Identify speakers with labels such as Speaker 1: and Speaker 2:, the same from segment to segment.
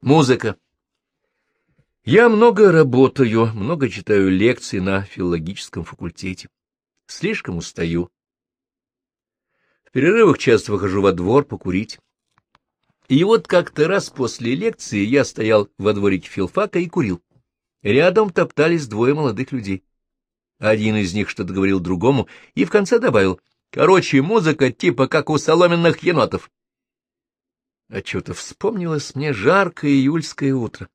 Speaker 1: Музыка. Я много работаю, много читаю лекции на филологическом факультете. Слишком устаю. В перерывах часто выхожу во двор покурить. И вот как-то раз после лекции я стоял во дворике филфака и курил. Рядом топтались двое молодых людей. Один из них что-то говорил другому и в конце добавил. Короче, музыка типа как у соломенных енотов. Что-то вспомнилось мне жаркое июльское утро.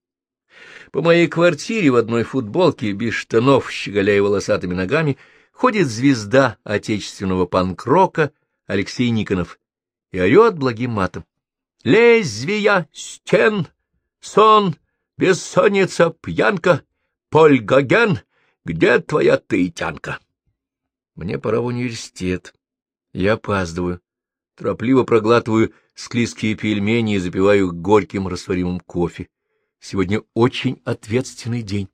Speaker 1: По моей квартире в одной футболке, без штанов, щеголяя волосатыми ногами, ходит звезда отечественного панк-рока Алексей Никонов и орет благим матом. «Лезвия, стен, сон, бессонница, пьянка, Поль Гоген, где твоя таитянка?» Мне пора в университет. Я опаздываю. Торопливо проглатываю склизкие пельмени и запиваю горьким растворимым кофе. Сегодня очень ответственный день.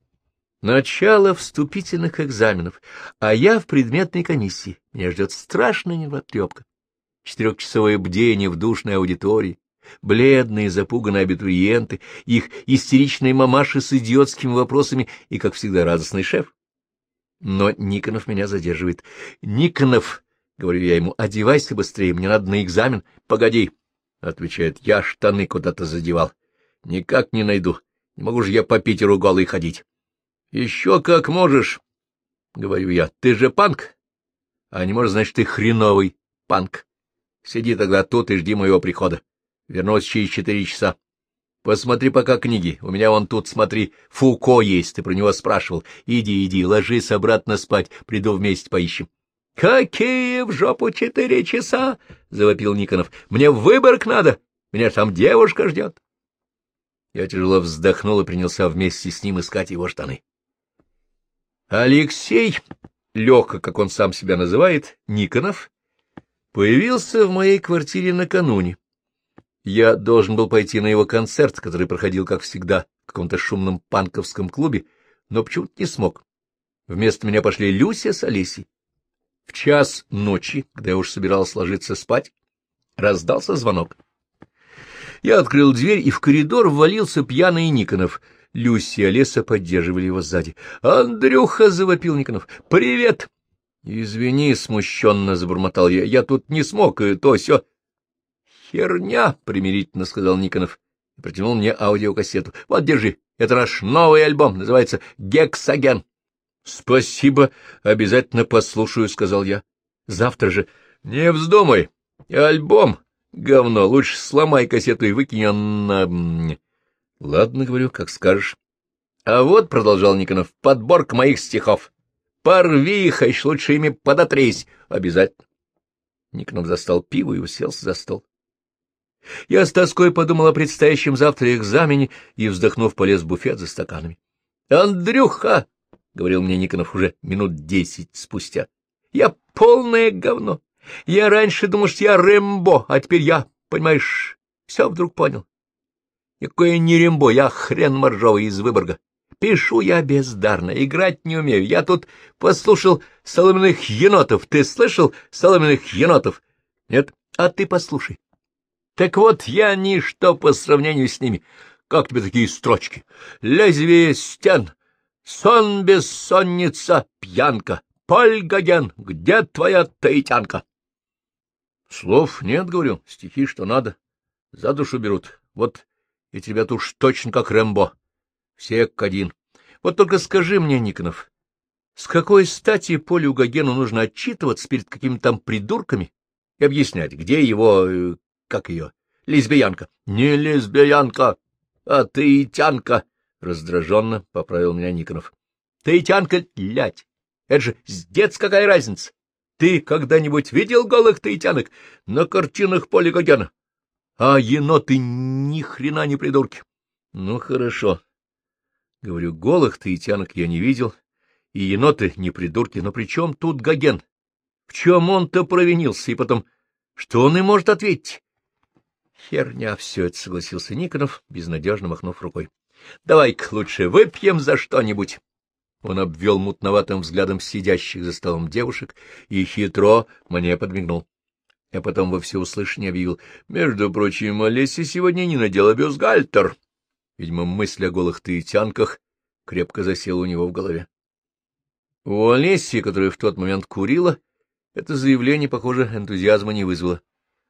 Speaker 1: Начало вступительных экзаменов, а я в предметной комиссии. Меня ждет страшная нервотрепка. Четырехчасовое бдение в душной аудитории, бледные запуганные абитуриенты, их истеричные мамаши с идиотскими вопросами и, как всегда, радостный шеф. Но Никонов меня задерживает. «Никонов!» — говорю я ему, — одевайся быстрее, мне надо на экзамен. Погоди, — отвечает, — я штаны куда-то задевал. Никак не найду. Не могу же я по Питеру голый ходить. Еще как можешь, — говорю я, — ты же панк. А не можешь, значит, ты хреновый панк. Сиди тогда тут и жди моего прихода. Вернусь через четыре часа. Посмотри пока книги. У меня вон тут, смотри, Фуко есть, ты про него спрашивал. Иди, иди, ложись обратно спать, приду вместе поищем. — Какие в жопу четыре часа? — завопил Никонов. — Мне в Выборг надо. Меня там девушка ждет. Я тяжело вздохнул и принялся вместе с ним искать его штаны. Алексей, легко, как он сам себя называет, Никонов, появился в моей квартире накануне. Я должен был пойти на его концерт, который проходил, как всегда, в каком-то шумном панковском клубе, но почему-то не смог. Вместо меня пошли Люся с Олесей. В час ночи, когда я уж собирался ложиться спать, раздался звонок. Я открыл дверь, и в коридор ввалился пьяный Никонов. Люси и Олеса поддерживали его сзади. «Андрюха!» — завопил Никонов. «Привет!» «Извини», — смущенно забормотал я. «Я тут не смог, и то все. «Херня!» — примирительно сказал Никонов протянул мне аудиокассету. «Вот, держи, это наш новый альбом, называется «Гексоген». — Спасибо, обязательно послушаю, — сказал я. — Завтра же. — Не вздумай. Альбом. Говно. Лучше сломай кассету и выкинь на... — Ладно, — говорю, — как скажешь. — А вот, — продолжал Никонов, — подборка моих стихов. Порви их, а еще лучше ими подотрись. Обязательно. Никонов застал пиво и уселся за стол. Я с тоской подумал о предстоящем завтра экзамене и, вздохнув, полез в буфет за стаканами. — Андрюха! — говорил мне Никонов уже минут десять спустя. — Я полное говно. Я раньше думал, что я Рэмбо, а теперь я, понимаешь, все вдруг понял. Никакой не Рембо, я хрен моржовый из Выборга. Пишу я бездарно, играть не умею. Я тут послушал соломенных енотов. Ты слышал соломенных енотов? Нет? А ты послушай. Так вот, я ничто по сравнению с ними. Как тебе такие строчки? Лезвие стен, Сон, бессонница, пьянка. Поль Гоген, где твоя таитянка? Слов нет, говорю, стихи что надо. За душу берут. Вот эти ребята уж точно как Рэмбо. Все как один. Вот только скажи мне, Никонов, с какой стати Полю Гогену нужно отчитываться перед какими-то там придурками и объяснять, где его, э, как ее, лесбиянка? Не лесбиянка, а таитянка. — раздраженно поправил меня Никонов. — Таитянка, лять! Это же с дец какая разница! Ты когда-нибудь видел голых таитянок на картинах Полигогена? А еноты ни хрена не придурки. Ну, хорошо. Говорю, голых таитянок я не видел, и еноты не придурки, но при чем тут Гоген? В чем он-то провинился, и потом, что он и может ответить? Херня все это, согласился Никонов, безнадежно махнув рукой. Давай-ка лучше выпьем за что-нибудь. Он обвел мутноватым взглядом сидящих за столом девушек и хитро мне подмигнул. Я потом во всеуслышание объявил. Между прочим, Олеся сегодня не надела бюстгальтер. Видимо, мысль о голых таитянках крепко засела у него в голове. У Олеси, которая в тот момент курила, это заявление, похоже, энтузиазма не вызвало.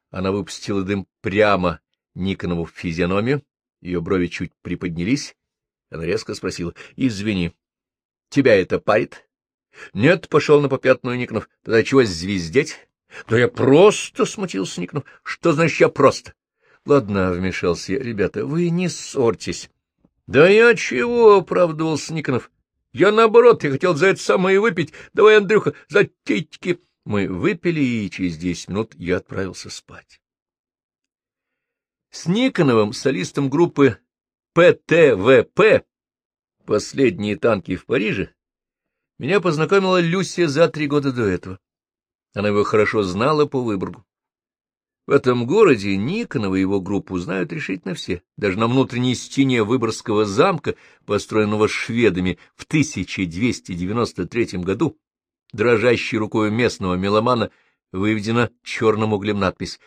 Speaker 1: Она выпустила дым прямо Никонову в физиономию, ее брови чуть приподнялись. Она резко спросила, — Извини, тебя это парит? — Нет, — пошел на попятную Никонов. — Тогда чего звездеть? — Да я просто, — смутился Никонов. — Что значит я просто? — Ладно, — вмешался я. — Ребята, вы не ссорьтесь. — Да я чего, — оправдывался Никонов. — Я наоборот, я хотел за это самое выпить. Давай, Андрюха, за титьки. Мы выпили, и через десять минут я отправился спать. С Никоновым, солистом группы ПТВП «Последние танки в Париже», меня познакомила Люся за три года до этого. Она его хорошо знала по Выборгу. В этом городе Никонова и его группу знают решительно все. Даже на внутренней стене Выборгского замка, построенного шведами в 1293 году, дрожащей рукой местного меломана, выведена черным углем надпись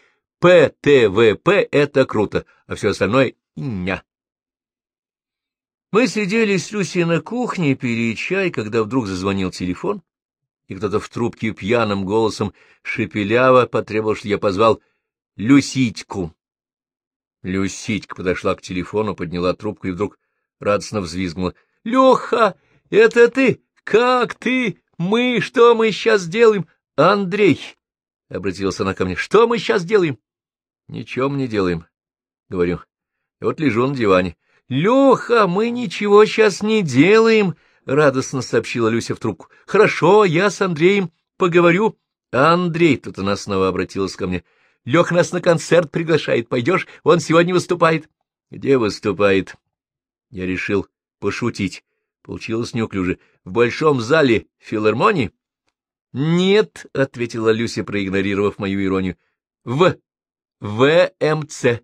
Speaker 1: «ПТВП — это круто, а все остальное — ня». Мы сидели с Люсей на кухне, пили чай, когда вдруг зазвонил телефон, и кто-то в трубке пьяным голосом шепеляво потребовал, что я позвал Люситьку. Люситька подошла к телефону, подняла трубку и вдруг радостно взвизгнула. — Леха, это ты? Как ты? Мы, что мы сейчас делаем? Андрей, — обратилась она ко мне, — что мы сейчас делаем? — Ничего мы не делаем, — говорю. Вот лежу на диване. — Леха, мы ничего сейчас не делаем, — радостно сообщила Люся в трубку. — Хорошо, я с Андреем поговорю. — Андрей, — тут она снова обратилась ко мне, — Леха нас на концерт приглашает. Пойдешь? Он сегодня выступает. — Где выступает? Я решил пошутить. Получилось неуклюже. — В большом зале филармонии? — Нет, — ответила Люся, проигнорировав мою иронию. — В ВМЦ.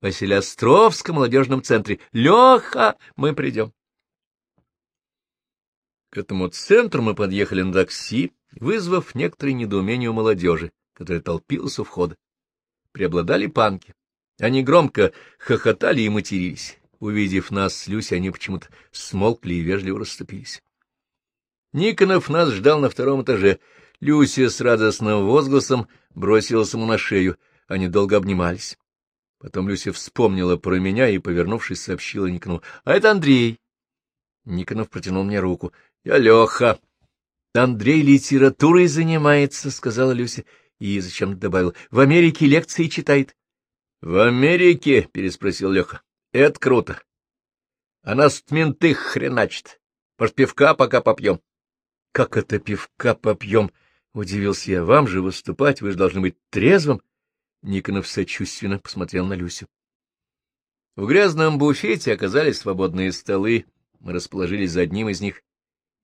Speaker 1: Василиостровском молодежном центре. Леха, мы придем. К этому центру мы подъехали на такси, вызвав некоторое недоумение у молодежи, которая толпилась у входа. Преобладали панки. Они громко хохотали и матерились. Увидев нас с Люси, они почему-то смолкли и вежливо расступились. Никонов нас ждал на втором этаже. Люся с радостным возгласом бросилась ему на шею. Они долго обнимались. Потом Люся вспомнила про меня и, повернувшись, сообщила Никонову. — А это Андрей. Никонов протянул мне руку. — Я Леха. — Андрей литературой занимается, — сказала Люся. И зачем-то добавила. — В Америке лекции читает. — В Америке? — переспросил Леха. — Это круто. А нас менты хреначат. Может, пивка пока попьем? — Как это пивка попьем? — удивился я. — Вам же выступать, вы же должны быть трезвым. Никонов сочувственно посмотрел на Люсю. В грязном буфете оказались свободные столы, мы расположились за одним из них,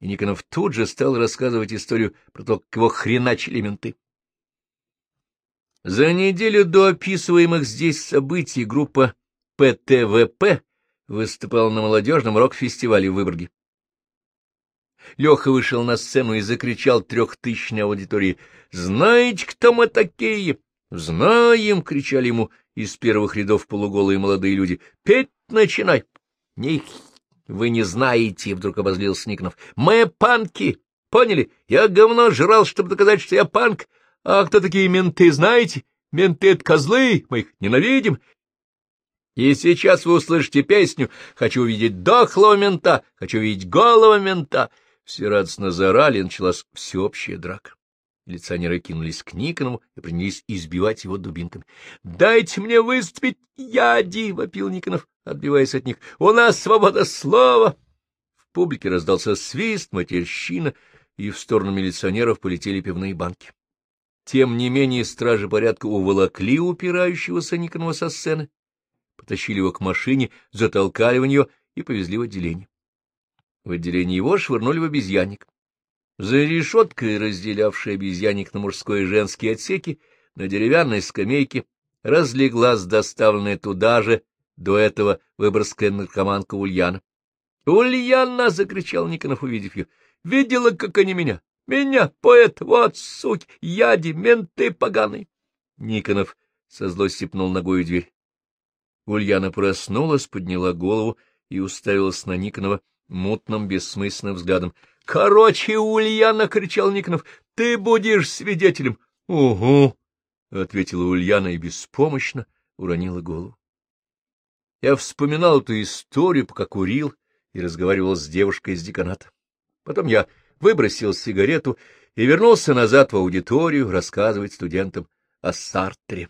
Speaker 1: и Никонов тут же стал рассказывать историю про то, как его хреначили менты. За неделю до описываемых здесь событий группа ПТВП выступала на молодежном рок-фестивале в Выборге. Леха вышел на сцену и закричал трехтысячной аудитории «Знаете, кто мы такие? «Знаем!» — кричали ему из первых рядов полуголые молодые люди. «Петь начинай!» «Них вы не знаете!» — вдруг обозлился Никонов. «Мы панки! Поняли? Я говно жрал, чтобы доказать, что я панк. А кто такие менты, знаете? Менты — это козлы, мы их ненавидим. И сейчас вы услышите песню «Хочу увидеть дохлого мента, хочу увидеть голого мента». Все радостно заорали, и началась всеобщая драка. Милиционеры кинулись к Никонову и принялись избивать его дубинками. — Дайте мне выступить, яди! — вопил Никонов, отбиваясь от них. — У нас свобода слова! В публике раздался свист, матерщина, и в сторону милиционеров полетели пивные банки. Тем не менее стражи порядка уволокли упирающегося Никонова со сцены, потащили его к машине, затолкали в нее и повезли в отделение. В отделении его швырнули в обезьянник. За решеткой, разделявшей обезьянник на мужской и женский отсеки, на деревянной скамейке разлеглась доставленная туда же до этого выборская наркоманка Ульяна. «Ульяна!» — закричал Никонов, увидев ее. «Видела, как они меня? Меня, поэт, вот, суть, яди, менты поганые!» Никонов со злостью пнул ногой дверь. Ульяна проснулась, подняла голову и уставилась на Никонова мутным, бессмысленным взглядом. — Короче, Ульяна! — кричал Никонов. — Ты будешь свидетелем! — Угу! — ответила Ульяна и беспомощно уронила голову. Я вспоминал эту историю, пока курил и разговаривал с девушкой из деканата. Потом я выбросил сигарету и вернулся назад в аудиторию рассказывать студентам о Сартре.